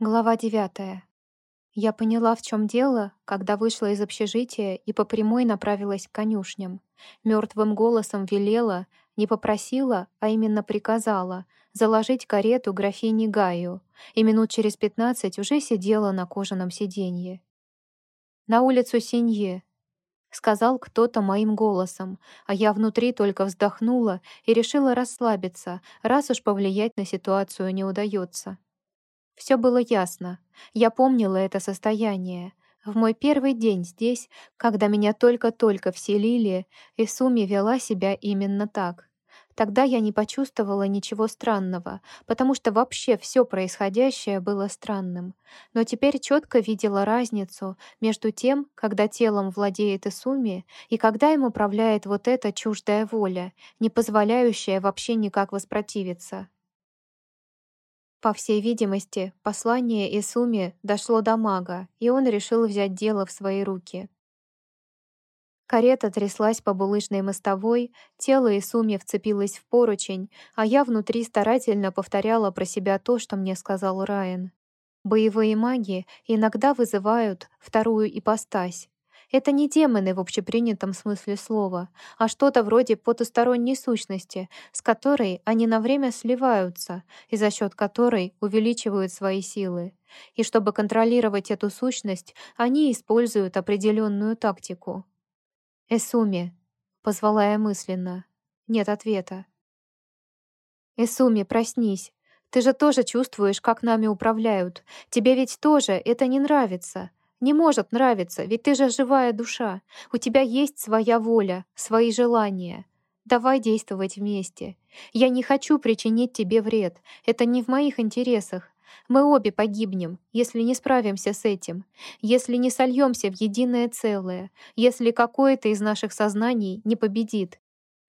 Глава девятая. Я поняла, в чем дело, когда вышла из общежития и по прямой направилась к конюшням. Мертвым голосом велела, не попросила, а именно приказала заложить карету графини Гаю, и минут через пятнадцать уже сидела на кожаном сиденье. «На улицу Синье», — сказал кто-то моим голосом, а я внутри только вздохнула и решила расслабиться, раз уж повлиять на ситуацию не удается. Все было ясно. Я помнила это состояние. В мой первый день здесь, когда меня только-только вселили, Исуми вела себя именно так. Тогда я не почувствовала ничего странного, потому что вообще все происходящее было странным. Но теперь четко видела разницу между тем, когда телом владеет Исуми, и когда им управляет вот эта чуждая воля, не позволяющая вообще никак воспротивиться. По всей видимости, послание Исуми дошло до мага, и он решил взять дело в свои руки. Карета тряслась по булыжной мостовой, тело Исуми вцепилось в поручень, а я внутри старательно повторяла про себя то, что мне сказал Райан. Боевые маги иногда вызывают вторую ипостась, это не демоны в общепринятом смысле слова, а что-то вроде потусторонней сущности, с которой они на время сливаются и за счет которой увеличивают свои силы. И чтобы контролировать эту сущность, они используют определенную тактику. «Эсуми», — позвала я мысленно. Нет ответа. «Эсуми, проснись. Ты же тоже чувствуешь, как нами управляют. Тебе ведь тоже это не нравится. Не может нравиться, ведь ты же живая душа. У тебя есть своя воля, свои желания. Давай действовать вместе. Я не хочу причинить тебе вред. Это не в моих интересах. Мы обе погибнем, если не справимся с этим, если не сольемся в единое целое, если какое-то из наших сознаний не победит.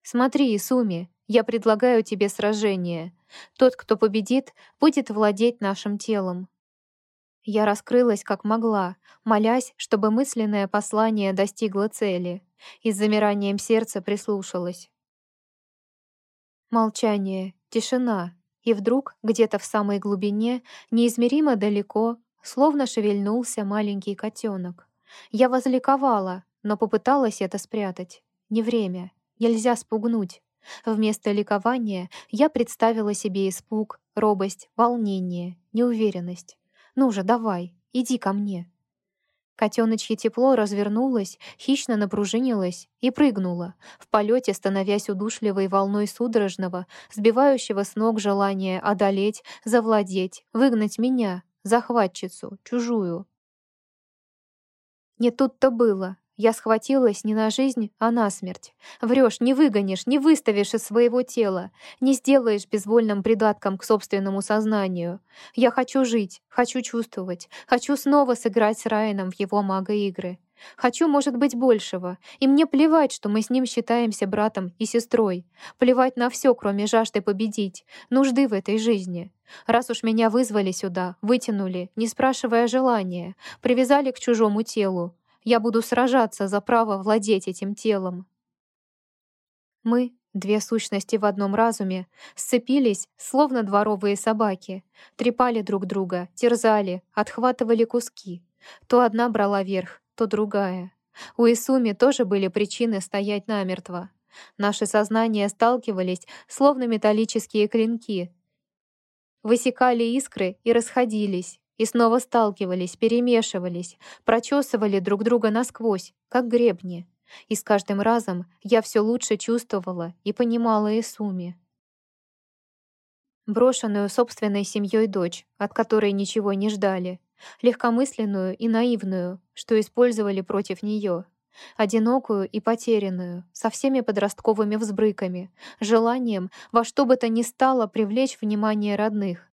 Смотри, Исуми, я предлагаю тебе сражение. Тот, кто победит, будет владеть нашим телом. Я раскрылась как могла, молясь, чтобы мысленное послание достигло цели, и с замиранием сердца прислушалась. Молчание, тишина, и вдруг где-то в самой глубине, неизмеримо далеко, словно шевельнулся маленький котенок. Я возликовала, но попыталась это спрятать. Не время, нельзя спугнуть. Вместо ликования я представила себе испуг, робость, волнение, неуверенность. Ну же, давай, иди ко мне». Котеночье тепло развернулось, хищно напружинилось и прыгнуло, в полете становясь удушливой волной судорожного, сбивающего с ног желания одолеть, завладеть, выгнать меня, захватчицу, чужую. Не тут-то было. Я схватилась не на жизнь, а на смерть. Врешь, не выгонишь, не выставишь из своего тела, не сделаешь безвольным придатком к собственному сознанию. Я хочу жить, хочу чувствовать, хочу снова сыграть с Райаном в его мага-игры. Хочу, может быть, большего. И мне плевать, что мы с ним считаемся братом и сестрой. Плевать на все, кроме жажды победить, нужды в этой жизни. Раз уж меня вызвали сюда, вытянули, не спрашивая желания, привязали к чужому телу, я буду сражаться за право владеть этим телом. Мы, две сущности в одном разуме, сцепились, словно дворовые собаки, трепали друг друга, терзали, отхватывали куски. То одна брала верх, то другая. У Исуми тоже были причины стоять намертво. Наши сознания сталкивались, словно металлические клинки. Высекали искры и расходились, и снова сталкивались, перемешивались, прочесывали друг друга насквозь, как гребни. И с каждым разом я все лучше чувствовала и понимала Исуми. Брошенную собственной семьей дочь, от которой ничего не ждали, легкомысленную и наивную, что использовали против нее, одинокую и потерянную, со всеми подростковыми взбрыками, желанием во что бы то ни стало привлечь внимание родных,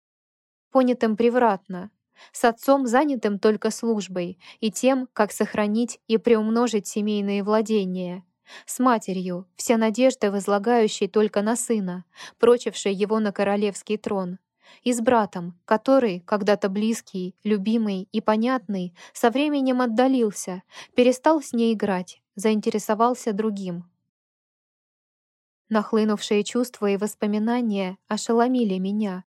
понятым превратно, с отцом, занятым только службой и тем, как сохранить и приумножить семейные владения, с матерью, вся надежда возлагающей только на сына, прочившей его на королевский трон, и с братом, который, когда-то близкий, любимый и понятный, со временем отдалился, перестал с ней играть, заинтересовался другим. Нахлынувшие чувства и воспоминания ошеломили меня,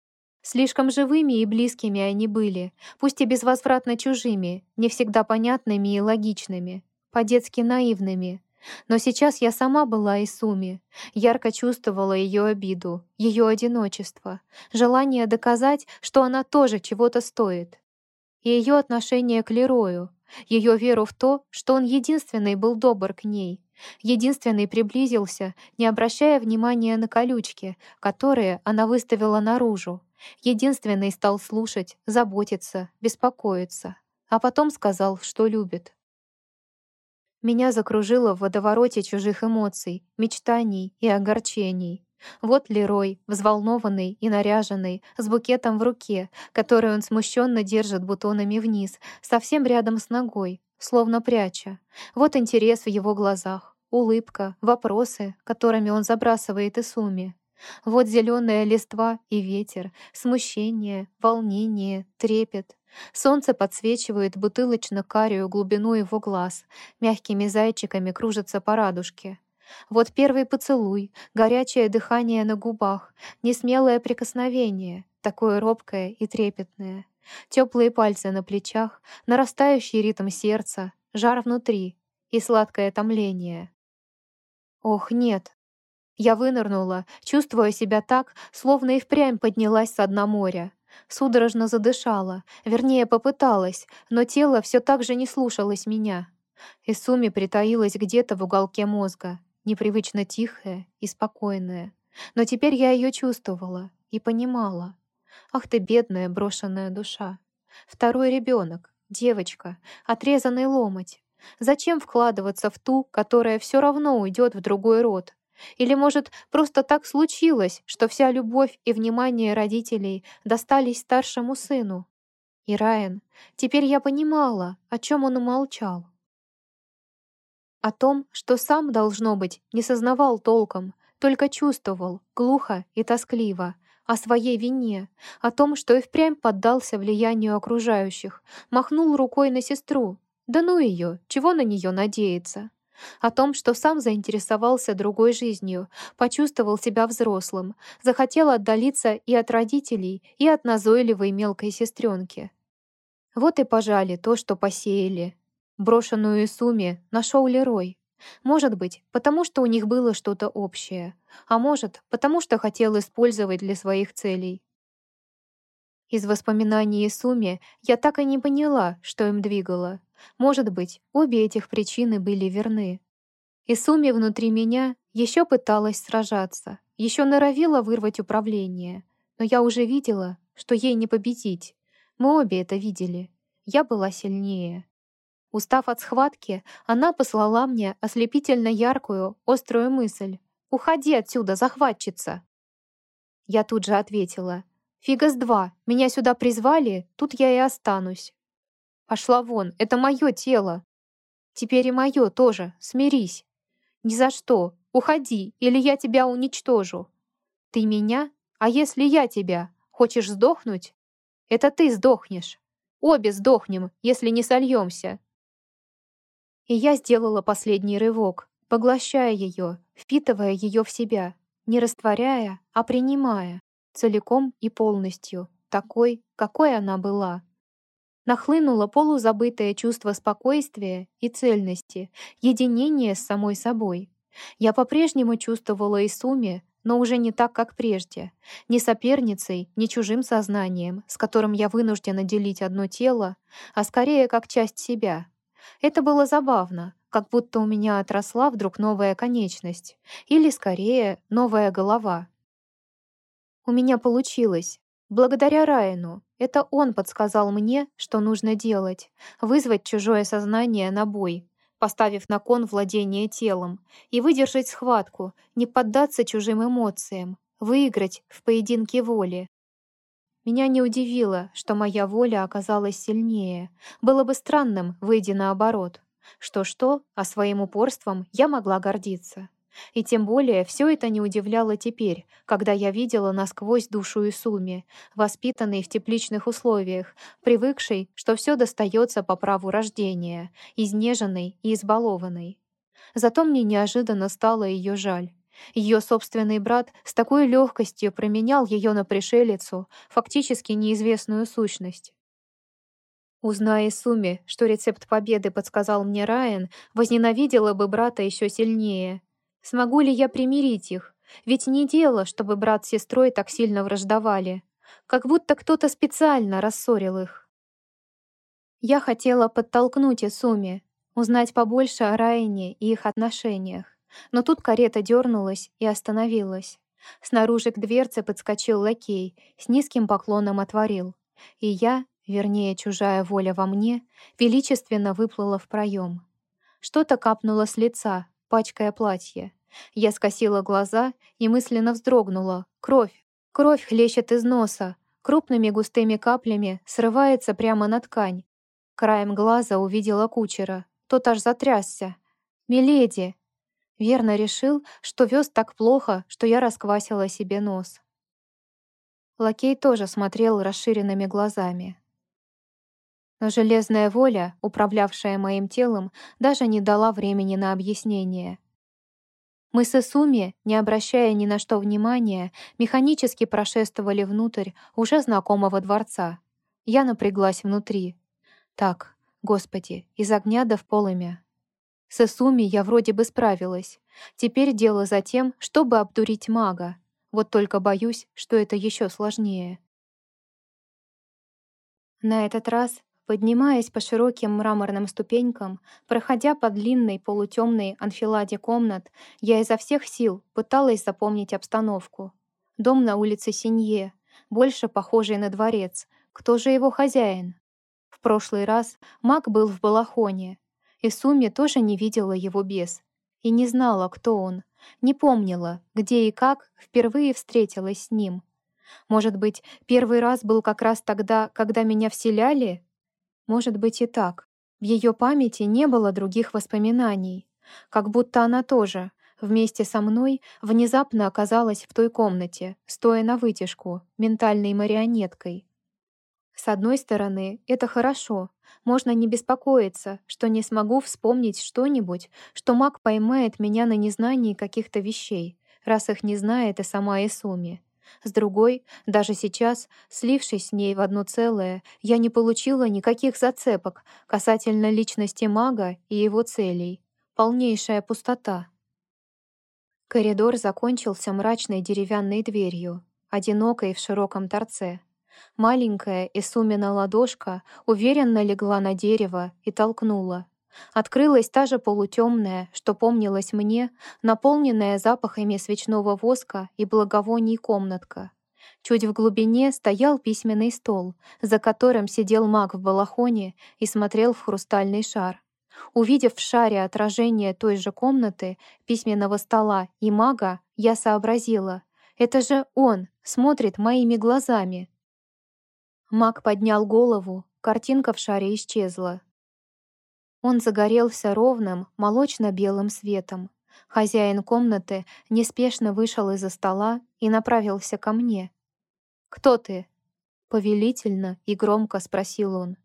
Слишком живыми и близкими они были, пусть и безвозвратно чужими, не всегда понятными и логичными, по-детски наивными. Но сейчас я сама была Исуми, ярко чувствовала ее обиду, ее одиночество, желание доказать, что она тоже чего-то стоит. И ее отношение к Лерою, ее веру в то, что он единственный был добр к ней, единственный приблизился, не обращая внимания на колючки, которые она выставила наружу, единственный стал слушать, заботиться, беспокоиться, а потом сказал, что любит. Меня закружило в водовороте чужих эмоций, мечтаний и огорчений. Вот Лерой, взволнованный и наряженный, с букетом в руке, который он смущенно держит бутонами вниз, совсем рядом с ногой, словно пряча. Вот интерес в его глазах, улыбка, вопросы, которыми он забрасывает Исуми. Вот зеленая листва и ветер, смущение, волнение, трепет. Солнце подсвечивает бутылочно-карию глубину его глаз, мягкими зайчиками кружится по радужке. Вот первый поцелуй, горячее дыхание на губах, несмелое прикосновение, такое робкое и трепетное. Теплые пальцы на плечах, нарастающий ритм сердца, жар внутри и сладкое томление. Ох, нет. Я вынырнула, чувствуя себя так, словно и впрямь поднялась с дна моря. Судорожно задышала, вернее, попыталась, но тело все так же не слушалось меня. Исуми притаилась где-то в уголке мозга, непривычно тихая и спокойная. Но теперь я ее чувствовала и понимала. Ах ты, бедная брошенная душа. Второй ребенок, девочка, отрезанный ломоть. Зачем вкладываться в ту, которая все равно уйдет в другой род? Или, может, просто так случилось, что вся любовь и внимание родителей достались старшему сыну? И Райан, теперь я понимала, о чем он умолчал. О том, что сам, должно быть, не сознавал толком, только чувствовал, глухо и тоскливо, о своей вине, о том, что и впрямь поддался влиянию окружающих, махнул рукой на сестру. Да ну ее, чего на нее надеяться? О том, что сам заинтересовался другой жизнью, почувствовал себя взрослым, захотел отдалиться и от родителей, и от назойливой мелкой сестренки. Вот и пожали то, что посеяли, Брошенную Исуми нашел Лерой. Может быть, потому что у них было что-то общее, а может, потому что хотел использовать для своих целей. Из воспоминаний Исуми я так и не поняла, что им двигало. Может быть, обе этих причины были верны. Исуми внутри меня еще пыталась сражаться, еще норовила вырвать управление, но я уже видела, что ей не победить. Мы обе это видели. Я была сильнее. Устав от схватки, она послала мне ослепительно яркую, острую мысль. «Уходи отсюда, захватчица!» Я тут же ответила. «Фига с два, меня сюда призвали, тут я и останусь». «Пошла вон, это мое тело!» «Теперь и мое тоже, смирись!» «Ни за что, уходи, или я тебя уничтожу!» «Ты меня? А если я тебя? Хочешь сдохнуть?» «Это ты сдохнешь!» «Обе сдохнем, если не сольемся!» И я сделала последний рывок, поглощая ее, впитывая ее в себя, не растворяя, а принимая, целиком и полностью, такой, какой она была. Нахлынуло полузабытое чувство спокойствия и цельности, единения с самой собой. Я по-прежнему чувствовала Исуми, но уже не так, как прежде. Не соперницей, не чужим сознанием, с которым я вынуждена делить одно тело, а скорее как часть себя, это было забавно, как будто у меня отросла вдруг новая конечность, или, скорее, новая голова. У меня получилось. Благодаря Райану. Это он подсказал мне, что нужно делать. Вызвать чужое сознание на бой, поставив на кон владение телом, и выдержать схватку, не поддаться чужим эмоциям, выиграть в поединке воли. Меня не удивило, что моя воля оказалась сильнее. Было бы странным, выйдя наоборот. Что-что, а своим упорством я могла гордиться. И тем более все это не удивляло теперь, когда я видела насквозь душу Исуми, воспитанной в тепличных условиях, привыкшей, что все достается по праву рождения, изнеженной и избалованной. Зато мне неожиданно стало ее жаль. Ее собственный брат с такой легкостью променял ее на пришелицу, фактически неизвестную сущность. Узная Суми, что рецепт победы подсказал мне Райан, возненавидела бы брата еще сильнее. Смогу ли я примирить их? Ведь не дело, чтобы брат с сестрой так сильно враждовали. Как будто кто-то специально рассорил их. Я хотела подтолкнуть Исуми, узнать побольше о Райане и их отношениях. Но тут карета дернулась и остановилась. Снаружи к дверце подскочил лакей, с низким поклоном отворил. И я, вернее, чужая воля во мне, величественно выплыла в проем. Что-то капнуло с лица, пачкая платье. Я скосила глаза и мысленно вздрогнула. Кровь! Кровь хлещет из носа, крупными густыми каплями срывается прямо на ткань. Краем глаза увидела кучера. Тот аж затрясся. «Миледи!» Верно решил, что вез так плохо, что я расквасила себе нос. Лакей тоже смотрел расширенными глазами. Но железная воля, управлявшая моим телом, даже не дала времени на объяснение. Мы с Исуми, не обращая ни на что внимания, механически прошествовали внутрь уже знакомого дворца. Я напряглась внутри. Так, господи, из огня до в полымя. С Исуми я вроде бы справилась. Теперь дело за тем, чтобы обдурить мага. Вот только боюсь, что это еще сложнее. На этот раз Поднимаясь по широким мраморным ступенькам, проходя по длинной полутемной анфиладе комнат, я изо всех сил пыталась запомнить обстановку. Дом на улице Синье, больше похожий на дворец. Кто же его хозяин? В прошлый раз маг был в балахоне, и Суми тоже не видела его без. И не знала, кто он, не помнила, где и как впервые встретилась с ним. Может быть, первый раз был как раз тогда, когда меня вселяли? Может быть и так. В ее памяти не было других воспоминаний. Как будто она тоже, вместе со мной, внезапно оказалась в той комнате, стоя на вытяжку, ментальной марионеткой. С одной стороны, это хорошо. Можно не беспокоиться, что не смогу вспомнить что-нибудь, что маг поймает меня на незнании каких-то вещей, раз их не знает и сама Исуми. С другой, даже сейчас, слившись с ней в одно целое, я не получила никаких зацепок касательно личности мага и его целей. Полнейшая пустота. Коридор закончился мрачной деревянной дверью, одинокой в широком торце. Маленькая Исумина ладошка уверенно легла на дерево и толкнула. Открылась та же полутемная, что помнилась мне, наполненная запахами свечного воска и благовоний комнатка. Чуть в глубине стоял письменный стол, за которым сидел маг в балахоне и смотрел в хрустальный шар. Увидев в шаре отражение той же комнаты, письменного стола и мага, я сообразила. Это же он смотрит моими глазами. Маг поднял голову, картинка в шаре исчезла. Он загорелся ровным, молочно-белым светом. Хозяин комнаты неспешно вышел из-за стола и направился ко мне. «Кто ты?» Повелительно и громко спросил он.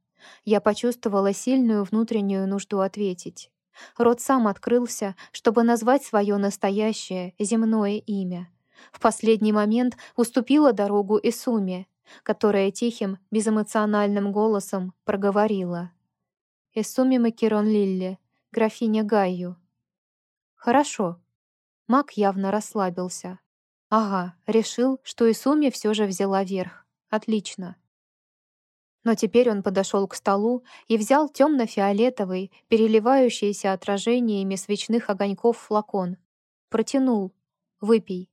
Я почувствовала сильную внутреннюю нужду ответить. Рот сам открылся, чтобы назвать свое настоящее, земное имя. В последний момент уступила дорогу Исуме, которая тихим, безэмоциональным голосом проговорила. Эсуми Макерон Лилли, графиня Гайю. Хорошо. Мак явно расслабился. Ага, решил, что Исуми все же взяла верх. Отлично. Но теперь он подошел к столу и взял темно-фиолетовый, переливающийся отражениями свечных огоньков флакон. Протянул. «Выпей».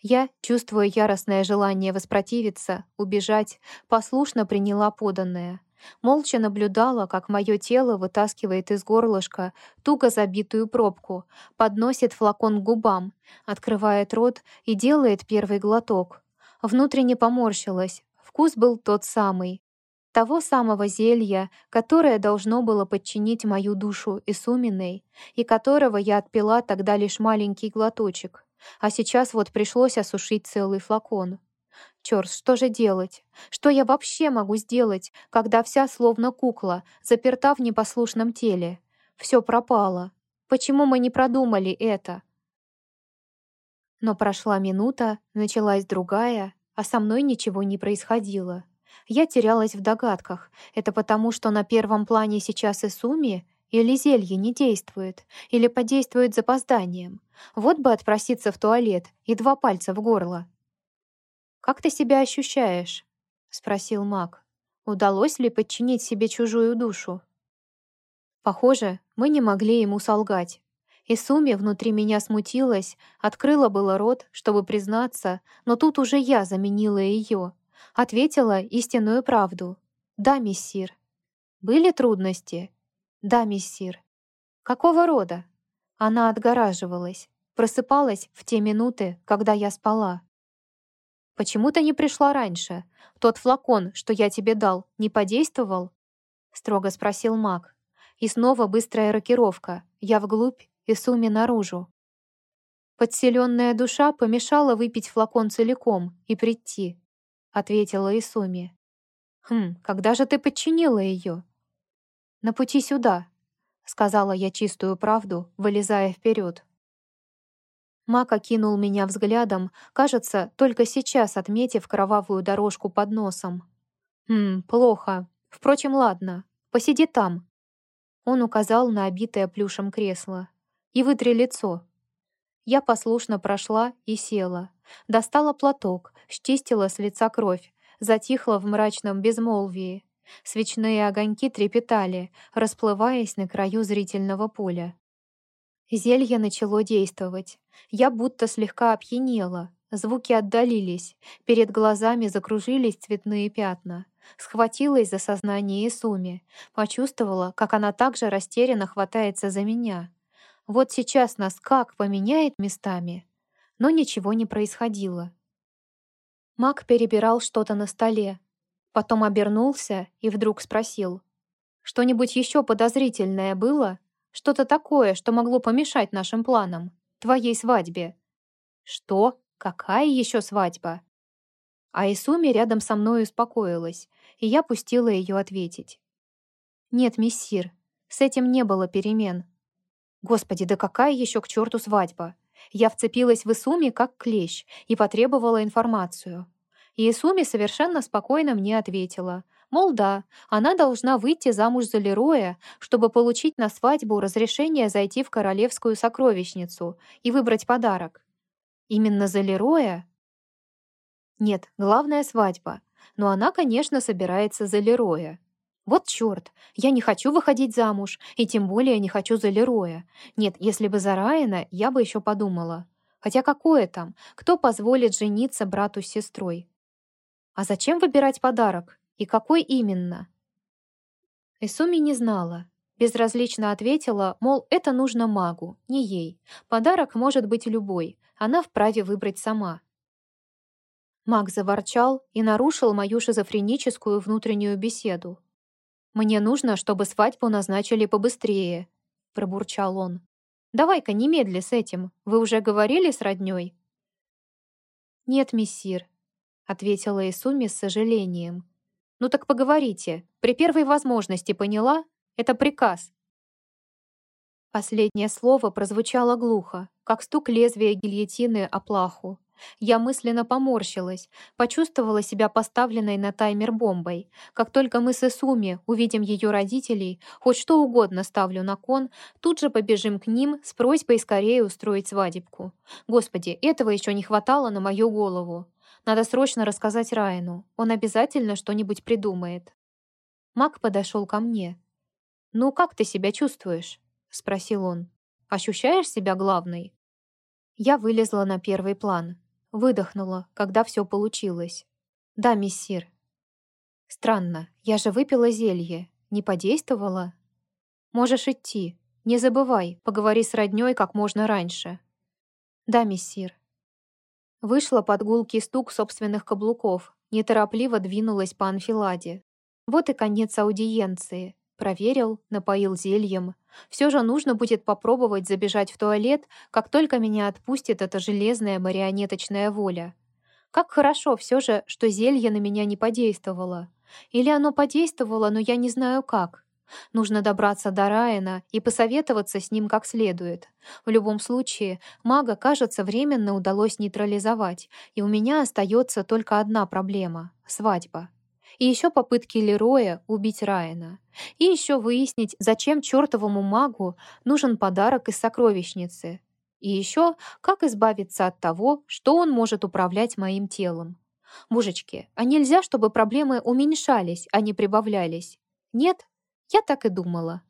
Я, чувствуя яростное желание воспротивиться, убежать, послушно приняла поданное — Молча наблюдала, как мое тело вытаскивает из горлышка туго забитую пробку, подносит флакон к губам, открывает рот и делает первый глоток. Внутренне поморщилась. Вкус был тот самый. Того самого зелья, которое должно было подчинить мою душу Исуминой, и которого я отпила тогда лишь маленький глоточек. А сейчас вот пришлось осушить целый флакон. Чёрт, что же делать? Что я вообще могу сделать, когда вся словно кукла, заперта в непослушном теле? Все пропало. Почему мы не продумали это? Но прошла минута, началась другая, а со мной ничего не происходило. Я терялась в догадках. Это потому, что на первом плане сейчас и Суми, или зелье не действует, или подействует запозданием. Вот бы отпроситься в туалет и два пальца в горло. «Как ты себя ощущаешь?» — спросил маг. «Удалось ли подчинить себе чужую душу?» Похоже, мы не могли ему солгать. И Суми внутри меня смутилась, открыла было рот, чтобы признаться, но тут уже я заменила ее. Ответила истинную правду. «Да, мессир». «Были трудности?» «Да, мессир». «Какого рода?» Она отгораживалась, просыпалась в те минуты, когда я спала. «Почему ты не пришла раньше? Тот флакон, что я тебе дал, не подействовал?» — строго спросил маг. И снова быстрая рокировка. Я вглубь, и Суми наружу. «Подселенная душа помешала выпить флакон целиком и прийти», — ответила Исуми. «Хм, когда же ты подчинила ее?» «На пути сюда», — сказала я чистую правду, вылезая вперед. Мак окинул меня взглядом, кажется, только сейчас отметив кровавую дорожку под носом. «Хм, плохо. Впрочем, ладно. Посиди там». Он указал на обитое плюшем кресло. «И вытри лицо». Я послушно прошла и села. Достала платок, счистила с лица кровь, затихла в мрачном безмолвии. Свечные огоньки трепетали, расплываясь на краю зрительного поля. Зелье начало действовать. Я будто слегка опьянела. Звуки отдалились. Перед глазами закружились цветные пятна. Схватилась за сознание Исуми. Почувствовала, как она также растерянно хватается за меня. Вот сейчас нас как поменяет местами. Но ничего не происходило. Мак перебирал что-то на столе, Потом обернулся и вдруг спросил. «Что-нибудь еще подозрительное было? Что-то такое, что могло помешать нашим планам? Твоей свадьбе?» «Что? Какая еще свадьба?» А рядом со мной успокоилась, и я пустила ее ответить. «Нет, миссир, с этим не было перемен». «Господи, да какая еще к черту свадьба?» Я вцепилась в Исуми как клещ и потребовала информацию. И Исуми совершенно спокойно мне ответила. Мол, да, она должна выйти замуж за Лероя, чтобы получить на свадьбу разрешение зайти в королевскую сокровищницу и выбрать подарок. Именно за Лероя? Нет, главная свадьба. Но она, конечно, собирается за Лероя. Вот чёрт, я не хочу выходить замуж, и тем более не хочу за Лероя. Нет, если бы за Райана, я бы еще подумала. Хотя какое там? Кто позволит жениться брату с сестрой? А зачем выбирать подарок? И какой именно? Исуми не знала. Безразлично ответила, мол, это нужно магу, не ей. Подарок может быть любой, она вправе выбрать сама. Маг заворчал и нарушил мою шизофреническую внутреннюю беседу. «Мне нужно, чтобы свадьбу назначили побыстрее», — пробурчал он. «Давай-ка немедли с этим. Вы уже говорили с роднёй?» «Нет, мессир, — ответила Исуми с сожалением. «Ну так поговорите. При первой возможности поняла? Это приказ». Последнее слово прозвучало глухо, как стук лезвия гильотины о плаху. Я мысленно поморщилась, почувствовала себя поставленной на таймер бомбой. Как только мы с Исуми увидим ее родителей, хоть что угодно ставлю на кон, тут же побежим к ним с просьбой скорее устроить свадебку. Господи, этого еще не хватало на мою голову. Надо срочно рассказать Райану. Он обязательно что-нибудь придумает. Мак подошел ко мне. «Ну, как ты себя чувствуешь?» — спросил он. «Ощущаешь себя главной?» Я вылезла на первый план. Выдохнула, когда все получилось. «Да, мессир». «Странно, я же выпила зелье. Не подействовала?» «Можешь идти. Не забывай, поговори с роднёй как можно раньше». «Да, мессир». Вышла под гулкий стук собственных каблуков, неторопливо двинулась по анфиладе. Вот и конец аудиенции. Проверил, напоил зельем. Все же нужно будет попробовать забежать в туалет, как только меня отпустит эта железная марионеточная воля. Как хорошо все же, что зелье на меня не подействовало. Или оно подействовало, но я не знаю как. Нужно добраться до Райана и посоветоваться с ним как следует. В любом случае, мага, кажется, временно удалось нейтрализовать, и у меня остается только одна проблема — свадьба. И еще попытки Лероя убить Райана. И еще выяснить, зачем чертовому магу нужен подарок из сокровищницы. И еще, как избавиться от того, что он может управлять моим телом. Божечки, а нельзя, чтобы проблемы уменьшались, а не прибавлялись? Нет? Я так и думала.